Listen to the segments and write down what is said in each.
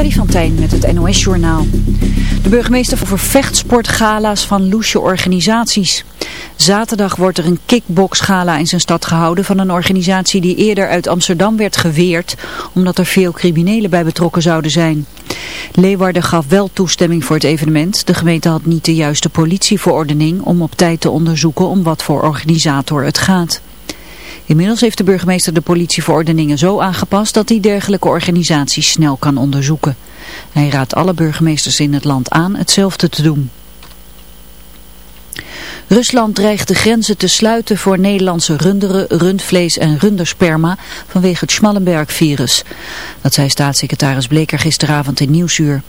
Freddy van Tijn met het NOS-journaal. De burgemeester voor vechtsportgala's van loesje organisaties. Zaterdag wordt er een kickboxgala in zijn stad gehouden van een organisatie die eerder uit Amsterdam werd geweerd, omdat er veel criminelen bij betrokken zouden zijn. Leeuwarden gaf wel toestemming voor het evenement. De gemeente had niet de juiste politieverordening om op tijd te onderzoeken om wat voor organisator het gaat. Inmiddels heeft de burgemeester de politieverordeningen zo aangepast dat hij dergelijke organisaties snel kan onderzoeken. Hij raadt alle burgemeesters in het land aan hetzelfde te doen. Rusland dreigt de grenzen te sluiten voor Nederlandse runderen, rundvlees en rundersperma vanwege het Schmallenberg-virus. Dat zei staatssecretaris Bleker gisteravond in Nieuwsuur.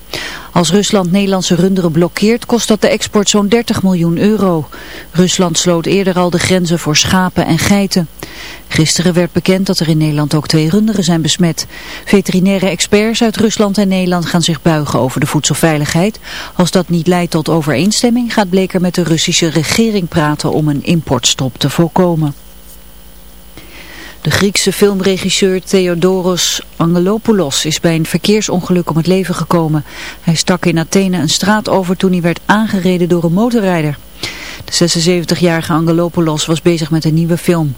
Als Rusland Nederlandse runderen blokkeert, kost dat de export zo'n 30 miljoen euro. Rusland sloot eerder al de grenzen voor schapen en geiten. Gisteren werd bekend dat er in Nederland ook twee runderen zijn besmet. Veterinaire experts uit Rusland en Nederland gaan zich buigen over de voedselveiligheid. Als dat niet leidt tot overeenstemming gaat Bleker met de Russische regering praten om een importstop te voorkomen. De Griekse filmregisseur Theodoros Angelopoulos is bij een verkeersongeluk om het leven gekomen. Hij stak in Athene een straat over toen hij werd aangereden door een motorrijder. De 76-jarige Angelopoulos was bezig met een nieuwe film.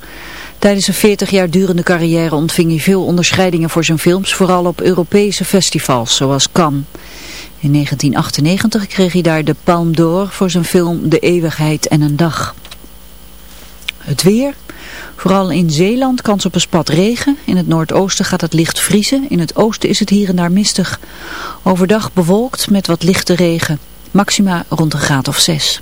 Tijdens een 40 jaar durende carrière ontving hij veel onderscheidingen voor zijn films, vooral op Europese festivals zoals Cannes. In 1998 kreeg hij daar de Palme d'Or voor zijn film De Eeuwigheid en een Dag. Het weer... Vooral in Zeeland kans op een spat regen. In het noordoosten gaat het licht vriezen. In het oosten is het hier en daar mistig. Overdag bewolkt met wat lichte regen. Maxima rond een graad of zes.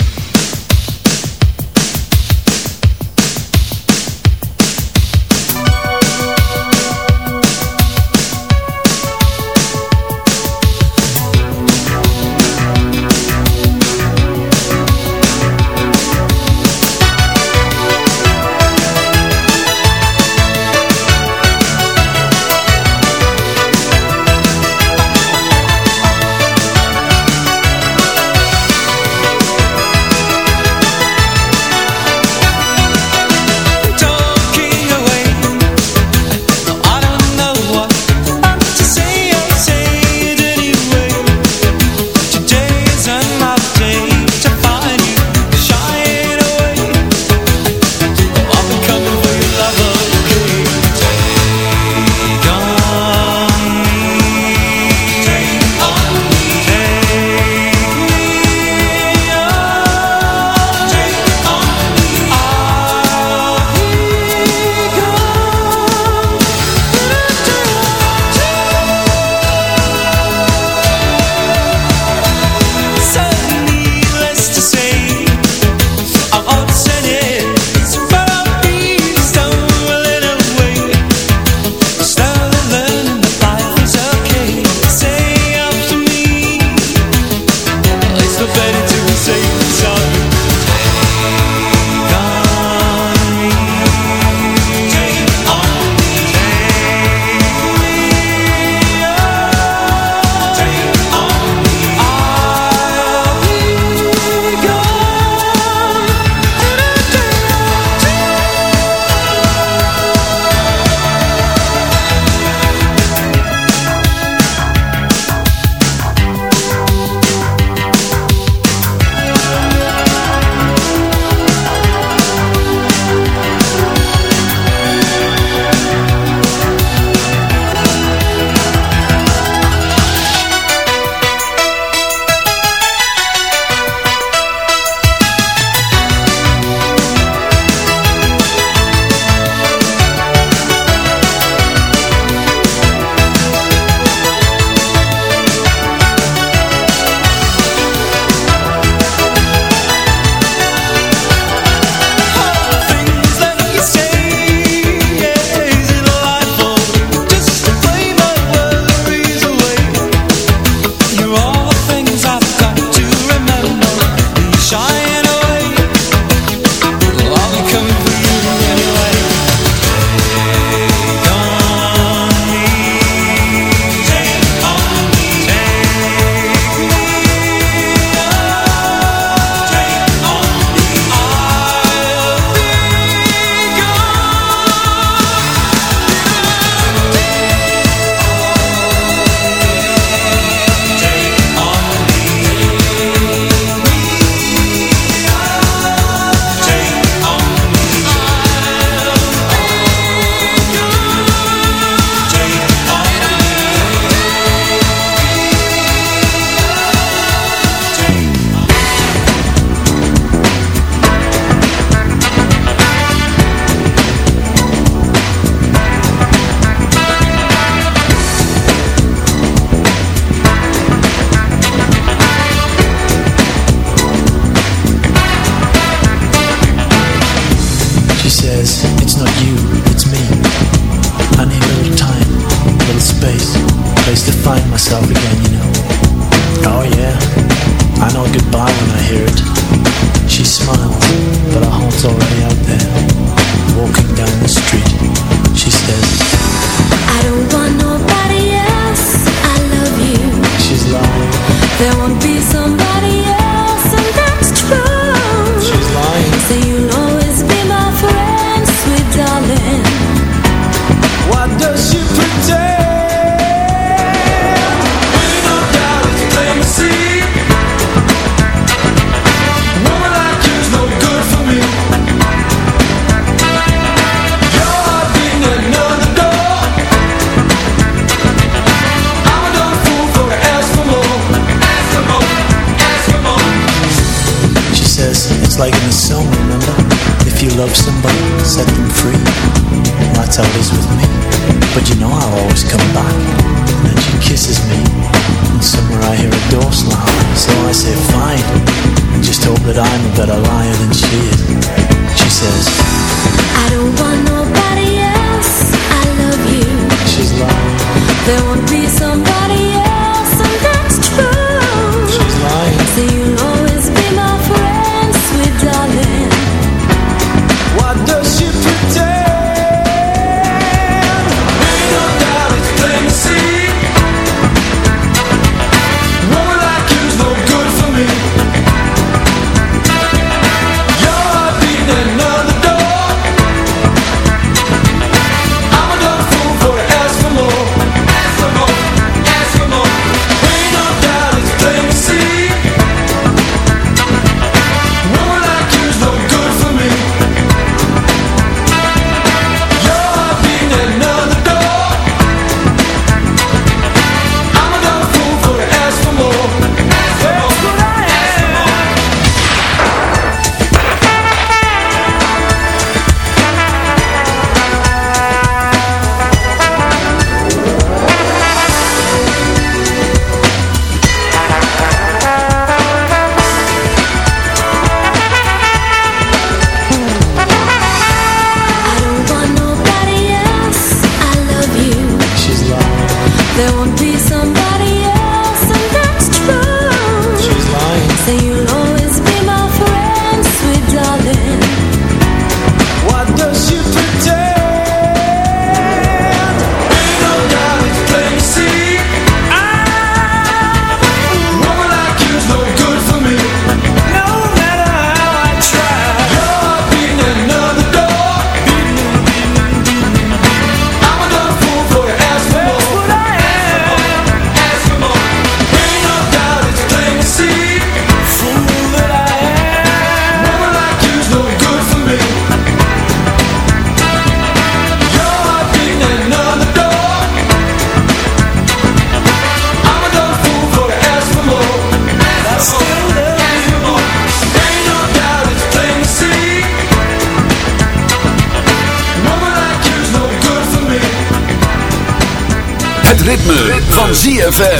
Van ZFM.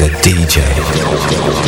a DJ.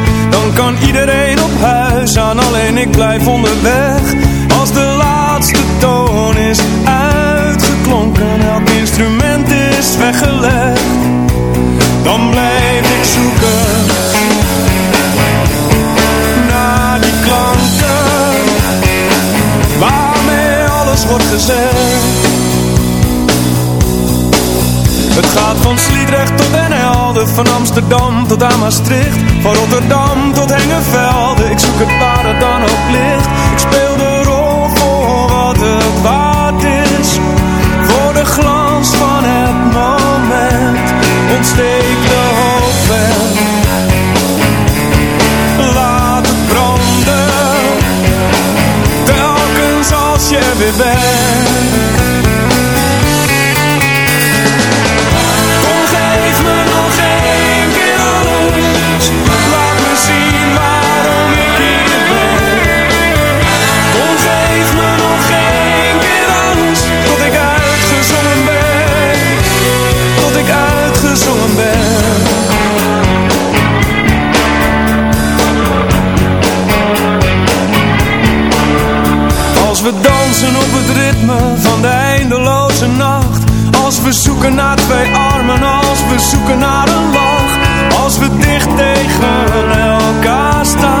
ik blijf onderweg. Als de laatste toon is uitgeklonken, elk instrument is weggelegd. Dan blijf ik zoeken Naar die klanken Waarmee alles wordt gezegd het gaat van Sliedrecht tot Den Helder, van Amsterdam tot aan Maastricht, van Rotterdam tot Hengevelde. Ik zoek het waar het dan ook ligt. Ik speel de rol voor wat het waard is, voor de glans van het moment. Ontsteek de hoop weg, laat het branden, telkens als je weer bent. Van de eindeloze nacht. Als we zoeken naar twee armen Als we zoeken naar een lach. Als we dicht tegen elkaar staan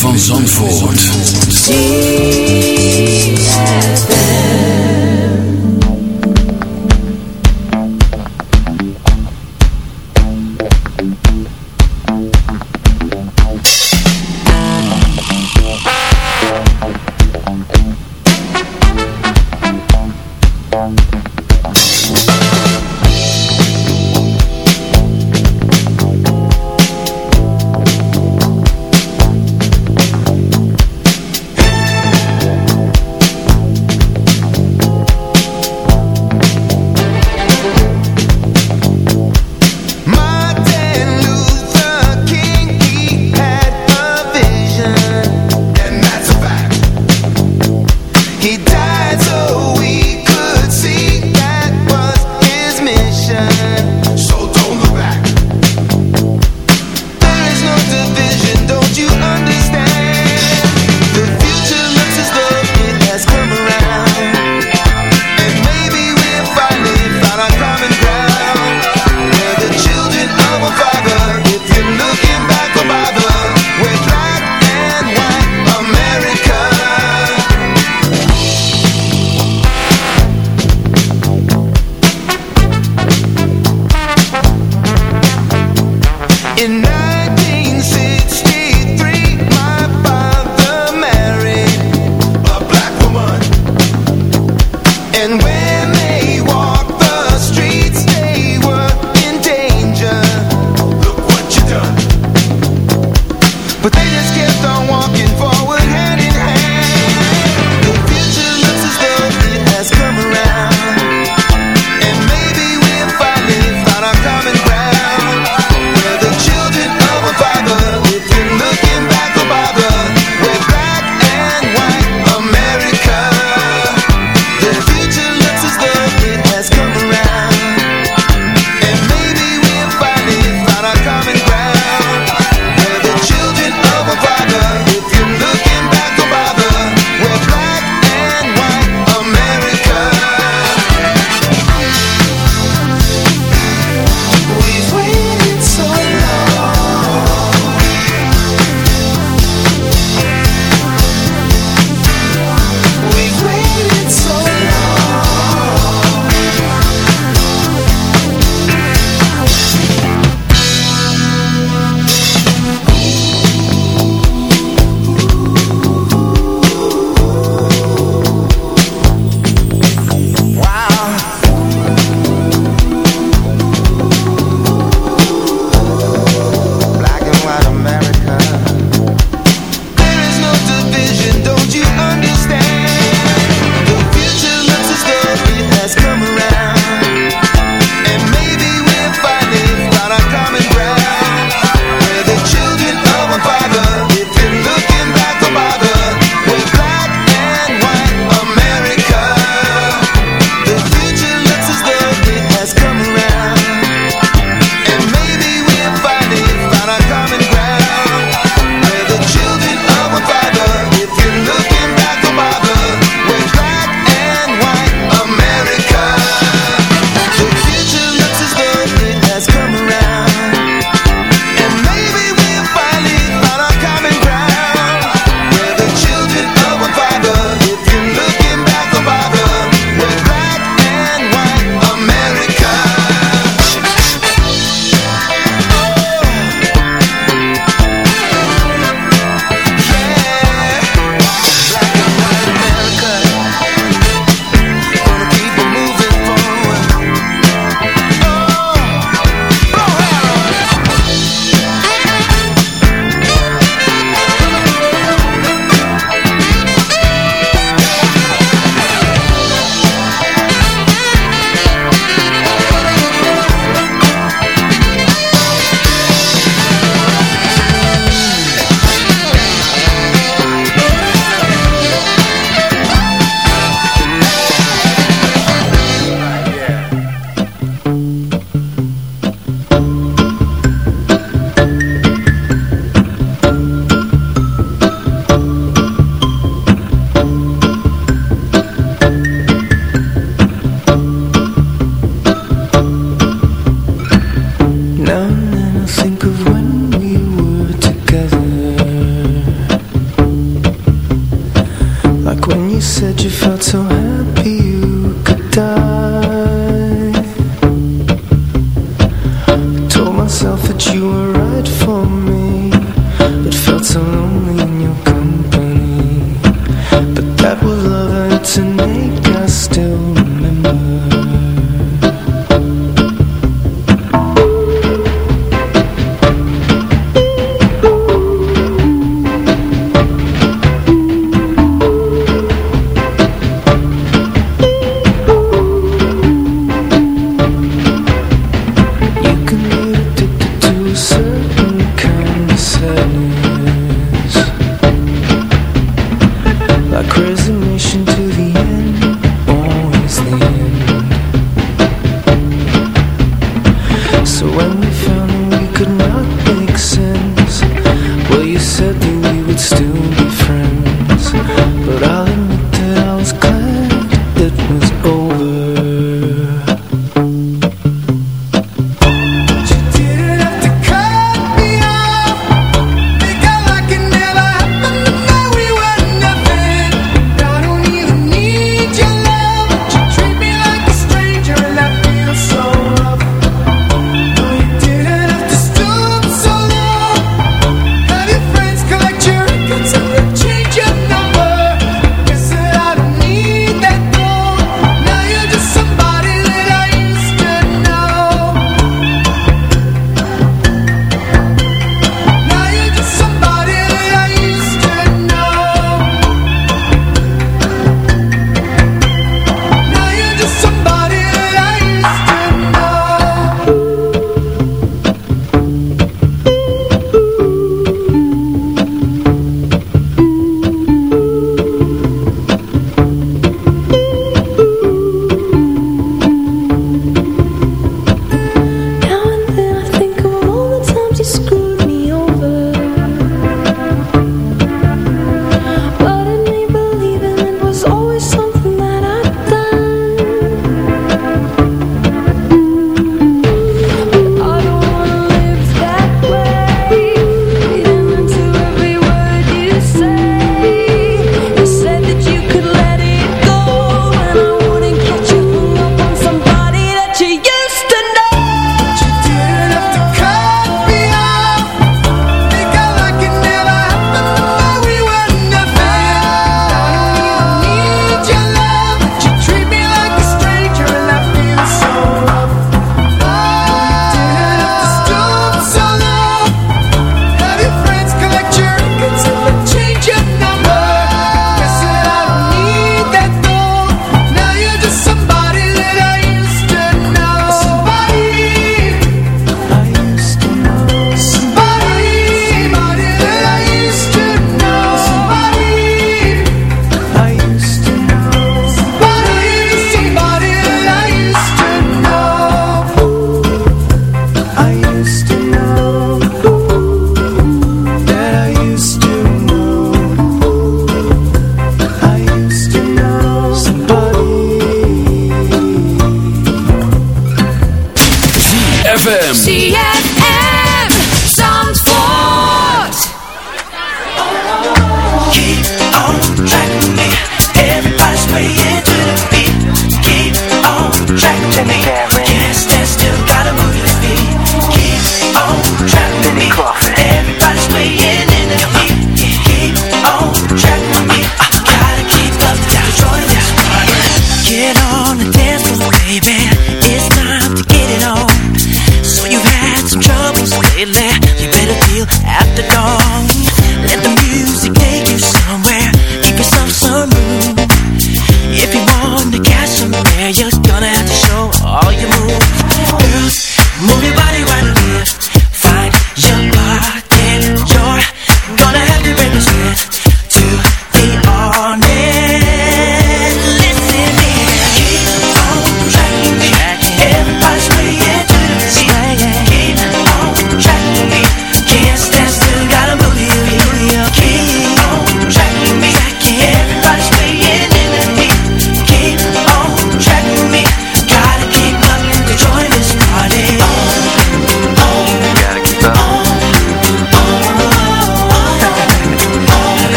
van Zandvoort.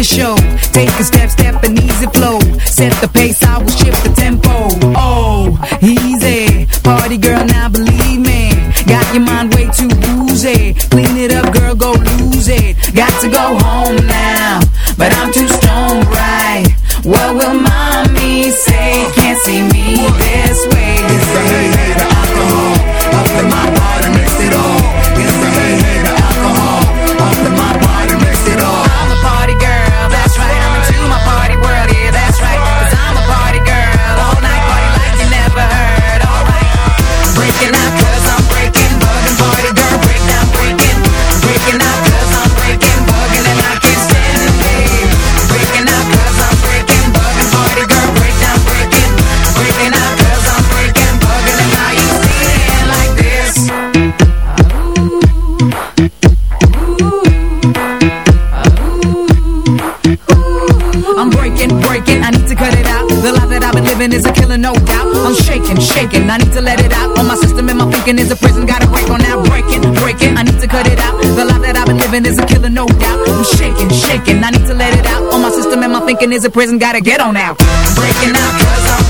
a show. Take a step, step and easy flow. Set the pace, I will shift the tempo. Oh, easy. Party girl, now believe me. Got your mind way too woozy. Clean it up, girl, go lose it. Got to go home now, but I'm too strong, right? What will mommy say? Can't see me this way. living is a killer, no doubt. I'm shaking, shaking. I need to let it out. All my system and my thinking is a prison. Gotta break on that. breaking, breaking. I need to cut it out. The life that I've been living is a killer, no doubt. I'm shaking, shaking. I need to let it out. All my system and my thinking is a prison. Gotta get on out. Breaking out, cause I'm